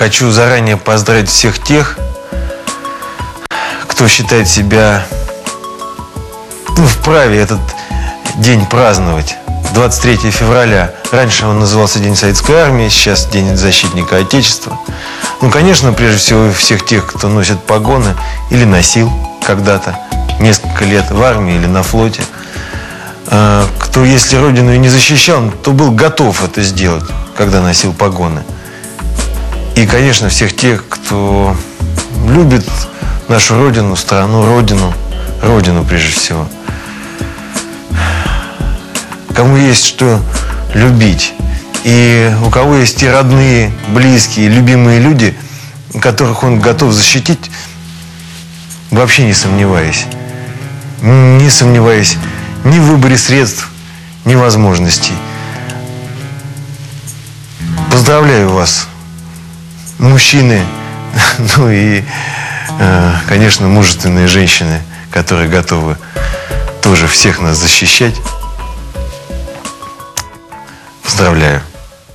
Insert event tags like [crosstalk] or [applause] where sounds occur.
хочу заранее поздравить всех тех, кто считает себя ну, вправе этот день праздновать. 23 февраля. Раньше он назывался День Советской Армии, сейчас День защитника Отечества. Ну, конечно, прежде всего всех тех, кто носит погоны или носил когда-то несколько лет в армии или на флоте. А, кто, если Родину и не защищал, то был готов это сделать, когда носил погоны. И, конечно, всех тех, кто любит нашу Родину, страну, Родину, Родину прежде всего. Кому есть что любить. И у кого есть и родные, близкие, любимые люди, которых он готов защитить, вообще не сомневаясь. Не сомневаясь ни в выборе средств, ни возможностей. Поздравляю вас, мужчины, [laughs] ну и, э, конечно, мужественные женщины, которые готовы тоже всех нас защищать. Поздравляю.